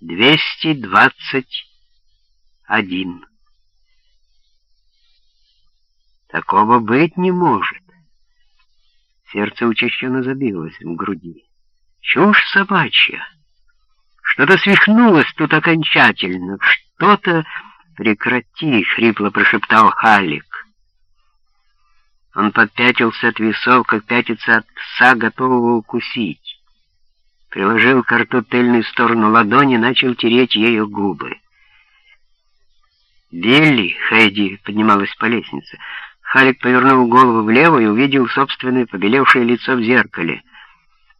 221. Такого быть не может. Сердце учащенно забилось в груди. Чушь собачья. Что-то свихнулось тут окончательно. Что-то... Прекрати, — хрипло прошептал Халик. Он подпятился от весов, как пятится от пса, готового укусить. Приложил к рту тыльную сторону ладони, начал тереть ею губы. «Билли!» — Хэдди поднималась по лестнице. Халик повернул голову влево и увидел собственное побелевшее лицо в зеркале.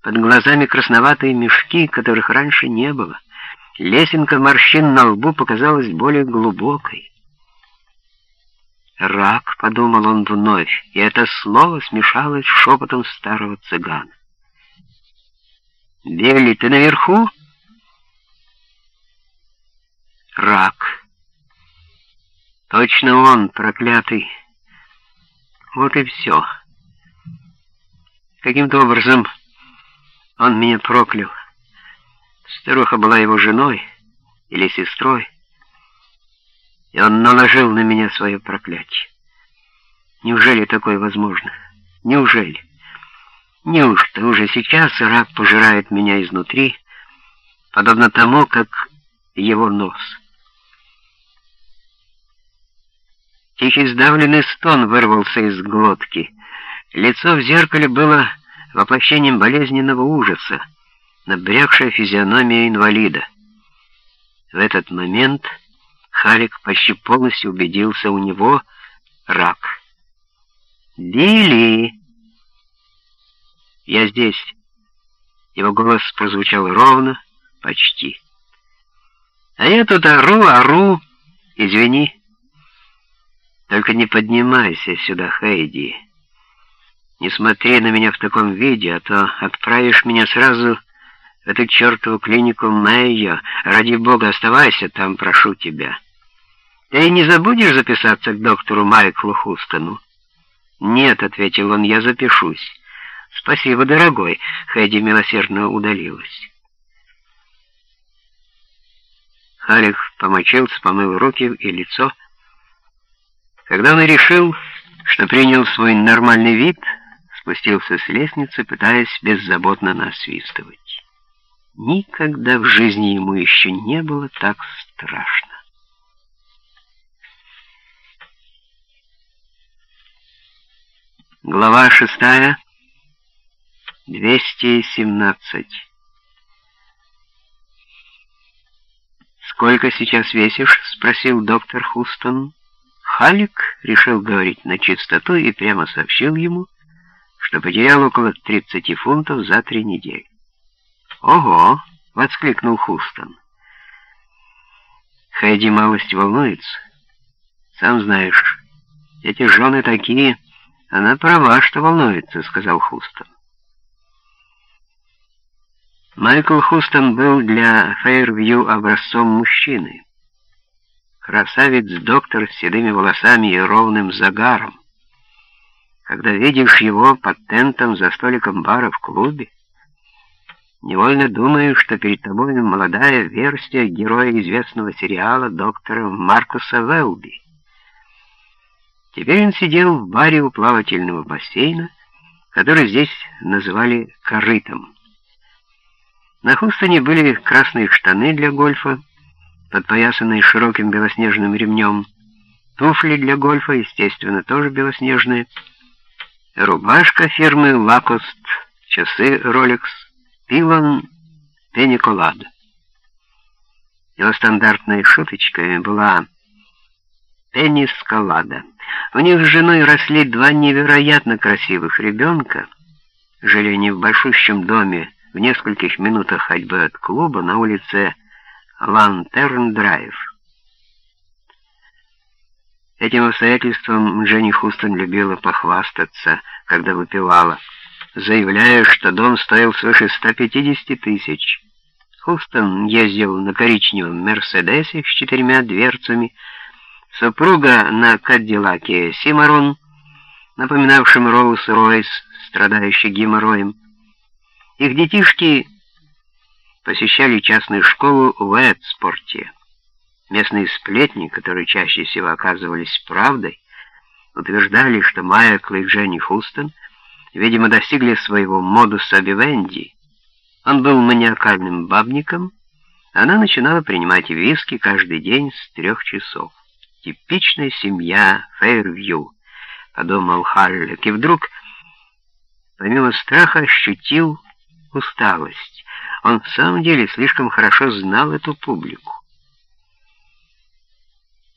Под глазами красноватые мешки, которых раньше не было. Лесенка морщин на лбу показалась более глубокой. «Рак», — подумал он вновь, и это слово смешалось с шепотом старого цыгана. «Белли, ты наверху?» «Рак. Точно он, проклятый. Вот и все. Каким-то образом он меня проклял. Старуха была его женой или сестрой, и он наложил на меня свое проклятие. Неужели такое возможно? Неужели? Неужто уже сейчас рак пожирает меня изнутри, подобно тому, как его нос? Тихий сдавленный стон вырвался из глотки. Лицо в зеркале было воплощением болезненного ужаса набрякшая физиономия инвалида. В этот момент Халик почти полностью убедился, у него рак. «Билли!» «Я здесь!» Его голос прозвучал ровно, почти. «А я тут ору, ору! Извини!» «Только не поднимайся сюда, Хейди!» Не смотри на меня в таком виде, а то отправишь меня сразу эту чертову клинику Мэйо. Ради бога, оставайся там, прошу тебя. Ты не забудешь записаться к доктору Майклу Хустону? Нет, — ответил он, — я запишусь. Спасибо, дорогой. Хэдди милосердно удалилась. Халик помочился, помыл руки и лицо. Когда он решил, что принял свой нормальный вид, спустился с лестницы, пытаясь беззаботно насвистывать. Никогда в жизни ему еще не было так страшно. Глава шестая, 217. «Сколько сейчас весишь?» — спросил доктор Хустон. Халик решил говорить на чистоту и прямо сообщил ему, что потерял около 30 фунтов за три недели. «Ого!» — воскликнул Хустон. Хэдди малость волнуется. Сам знаешь, эти жены такие... Она права, что волнуется, — сказал Хустон. Майкл Хустон был для Фейервью образцом мужчины. Красавец-доктор с седыми волосами и ровным загаром. Когда видишь его под тентом за столиком бара в клубе, Невольно думаю, что перед тобой молодая версия героя известного сериала доктора Маркуса Велби. Теперь он сидел в баре у плавательного бассейна, который здесь называли «корытом». На Хустоне были красные штаны для гольфа, подпоясанные широким белоснежным ремнем, туфли для гольфа, естественно, тоже белоснежные, рубашка фирмы «Лакост», часы «Ролекс», Пилон Пениколад. Его стандартной шуточкой была Пенисколада. У них с женой росли два невероятно красивых ребенка. Жили они в большущем доме в нескольких минутах ходьбы от клуба на улице Лантерн-Драйв. Этим обстоятельством Дженни Хустон любила похвастаться, когда выпивала заявляя, что дом стоил свыше 150 тысяч. Хустон ездил на коричневом «Мерседесе» с четырьмя дверцами, супруга на «Кадиллаке Симарон», напоминавшем Роуз-Ройс, страдающий геморроем. Их детишки посещали частную школу в Эдспорте. Местные сплетни, которые чаще всего оказывались правдой, утверждали, что Майкл и Дженни Хустон, видимо, достигли своего модуса вивенди. Он был маниакальным бабником, она начинала принимать виски каждый день с трех часов. Типичная семья Фейрвью, подумал Халлек, и вдруг, помимо страха, ощутил усталость. Он в самом деле слишком хорошо знал эту публику.